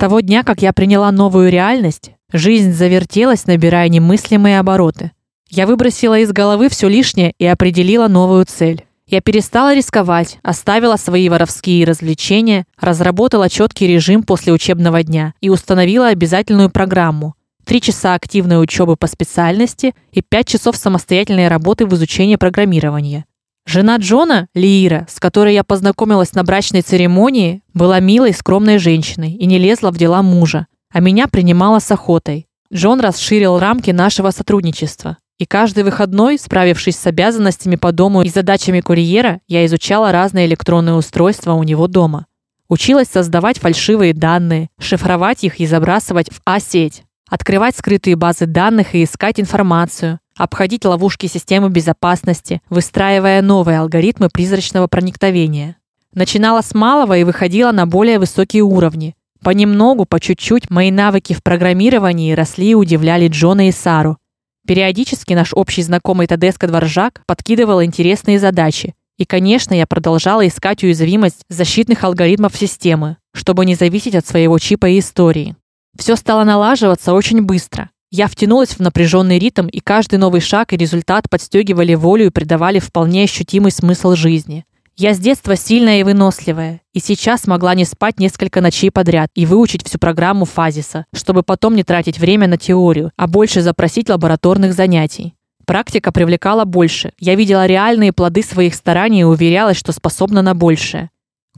того дня, как я приняла новую реальность, жизнь завертелась, набирая немыслимые обороты. Я выбросила из головы все лишнее и определила новую цель. Я перестала рисковать, оставила свои воровские развлечения, разработала четкий режим после учебного дня и установила обязательную программу. Три часа активной учебы по специальности и пять часов самостоятельной работы в изучении программирования. Жена Джона, Лиира, с которой я познакомилась на брачной церемонии, была милой, скромной женщиной и не лезла в дела мужа, а меня принимала с охотой. Джон расширил рамки нашего сотрудничества. И каждый выходной, справившись с обязанностями по дому и задачами курьера, я изучала разные электронные устройства у него дома. Училась создавать фальшивые данные, шифровать их и забрасывать в А-сеть, открывать скрытые базы данных и искать информацию, обходить ловушки системы безопасности, выстраивая новые алгоритмы призрачного проникновения. Начинала с малого и выходила на более высокие уровни. Понемногу, по чуть-чуть мои навыки в программировании росли и удивляли Джона и Сару, Периодически наш общий знакомый Тадеско Дворжак подкидывал интересные задачи. И, конечно, я продолжала искать уязвимость защитных алгоритмов системы, чтобы не зависеть от своего чипа и истории. Все стало налаживаться очень быстро. Я втянулась в напряженный ритм, и каждый новый шаг и результат подстегивали волю и придавали вполне ощутимый смысл жизни. Я с детства сильная и выносливая, и сейчас могла не спать несколько ночей подряд и выучить всю программу Фазиса, чтобы потом не тратить время на теорию, а больше запросить лабораторных занятий. Практика привлекала больше. Я видела реальные плоды своих стараний и уверялась, что способна на большее.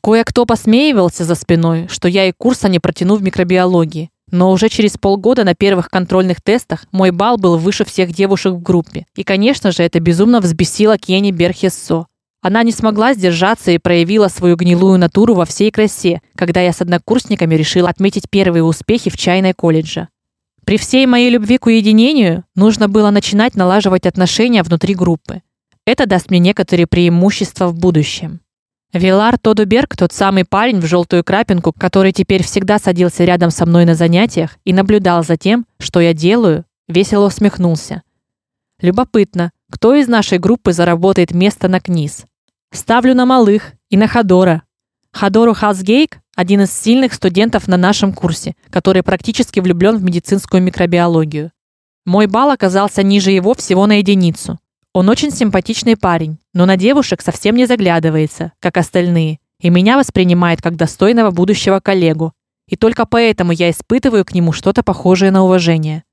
Кое-кто посмеивался за спиной, что я и курса не протяну в микробиологии. Но уже через полгода на первых контрольных тестах мой балл был выше всех девушек в группе. И, конечно же, это безумно взбесило Кенни Берхессо, она не смогла сдержаться и проявила свою гнилую натуру во всей красе, когда я с однокурсниками решила отметить первые успехи в чайной колледже. При всей моей любви к уединению нужно было начинать налаживать отношения внутри группы. Это даст мне некоторые преимущества в будущем. Вилар Тодуберг, тот самый парень в желтую крапинку, который теперь всегда садился рядом со мной на занятиях и наблюдал за тем, что я делаю, весело усмехнулся. Любопытно, кто из нашей группы заработает место на КНИС? Ставлю на малых и на Хадора. Хадору Хасгейк один из сильных студентов на нашем курсе, который практически влюблен в медицинскую микробиологию. Мой балл оказался ниже его всего на единицу. Он очень симпатичный парень, но на девушек совсем не заглядывается, как остальные, и меня воспринимает как достойного будущего коллегу. И только поэтому я испытываю к нему что-то похожее на уважение.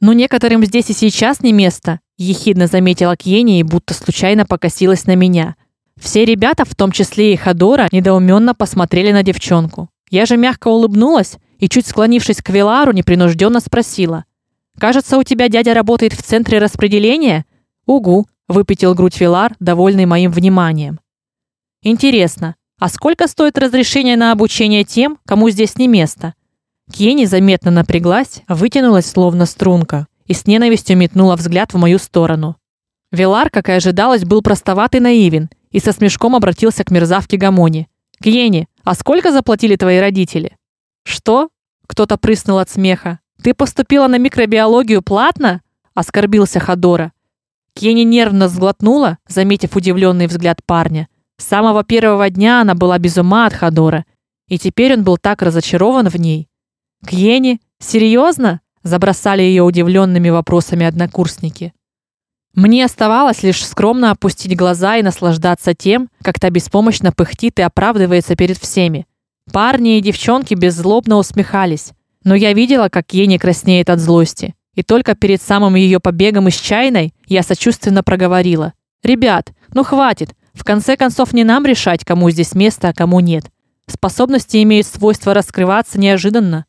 Но некоторым здесь и сейчас не место, ехидно заметила Кьени и будто случайно покосилась на меня. Все ребята, в том числе и Хадора, недоуменно посмотрели на девчонку. Я же мягко улыбнулась и чуть склонившись к Вилару, непринужденно спросила: "Кажется, у тебя дядя работает в центре распределения?" "Угу", выпятил грудь Вилар, довольный моим вниманием. "Интересно, а сколько стоит разрешение на обучение тем, кому здесь не место?" Кени заметно напряглась, вытянулась словно струнка и с ненавистью метнула взгляд в мою сторону. Вилар, как и ожидалось, был простоват и наивен и со смешком обратился к мерзавке Гамони. Кьени, а сколько заплатили твои родители? Что? Кто-то прыснул от смеха. Ты поступила на микробиологию платно? оскорбился Хадора. Кьени нервно сглотнула, заметив удивленный взгляд парня. С самого первого дня она была без ума от Хадора, и теперь он был так разочарован в ней. Кьени, серьезно? забросали ее удивленными вопросами однокурсники. Мне оставалось лишь скромно опустить глаза и наслаждаться тем, как та беспомощно пыхтит и оправдывается перед всеми. Парни и девчонки беззлобно усмехались, но я видела, как Ени краснеет от злости. И только перед самым ее побегом из чайной я сочувственно проговорила: "Ребят, ну хватит. В конце концов не нам решать, кому здесь место, а кому нет. Способности имеют свойство раскрываться неожиданно.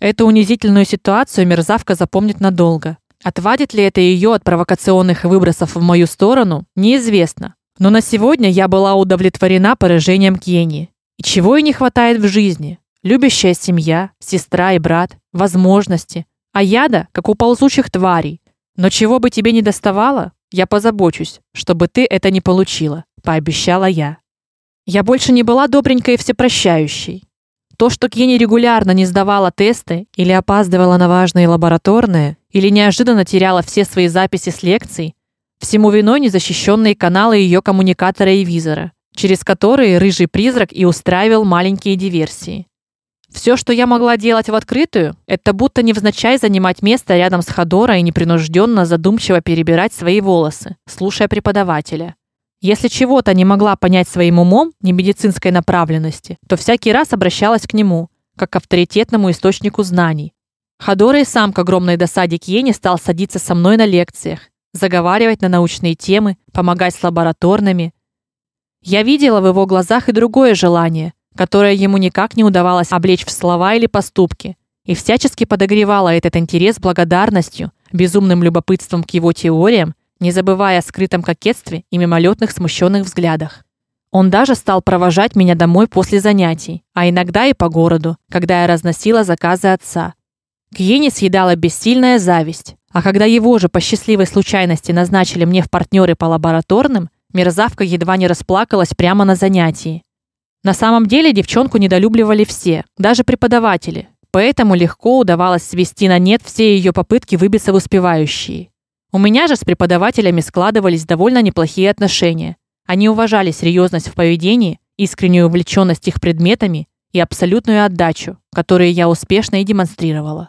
Эту унизительную ситуацию мерзавка запомнит надолго. Отвадит ли это ее от провокационных выбросов в мою сторону, неизвестно. Но на сегодня я была удовлетворена поражением Кьени. И чего ей не хватает в жизни? Любящая семья, сестра и брат, возможности, а яда, как у ползучих тварей. Но чего бы тебе не доставало, я позабочусь, чтобы ты это не получила, пообещала я. Я больше не была добренькой и всепрощающей. То, что Кьени регулярно не сдавала тесты или опаздывала на важные лабораторные, или неожиданно теряла все свои записи с лекций, всему виной незащищенные каналы ее коммуникатора и визора, через которые рыжий призрак и устраивал маленькие диверсии. Все, что я могла делать в открытую, это будто невзначай занимать место рядом с Ходора и непринужденно задумчиво перебирать свои волосы, слушая преподавателя. Если чего-то не могла понять своим умом, не медицинской направленности, то всякий раз обращалась к нему, как к авторитетному источнику знаний. Ходора и сам к огромной досаде Кьени стал садиться со мной на лекциях, заговаривать на научные темы, помогать с лабораторными. Я видела в его глазах и другое желание, которое ему никак не удавалось облечь в слова или поступки, и всячески подогревала этот интерес благодарностью, безумным любопытством к его теориям, не забывая о скрытом кокетстве и мимолетных смущенных взглядах. Он даже стал провожать меня домой после занятий, а иногда и по городу, когда я разносила заказы отца. К Ене съедала бессильная зависть, а когда его же по счастливой случайности назначили мне в партнеры по лабораторным, мерзавка едва не расплакалась прямо на занятии. На самом деле девчонку недолюбливали все, даже преподаватели. Поэтому легко удавалось свести на нет все ее попытки выбиться в успевающие. У меня же с преподавателями складывались довольно неплохие отношения. Они уважали серьезность в поведении, искреннюю увлеченность их предметами и абсолютную отдачу, которую я успешно и демонстрировала.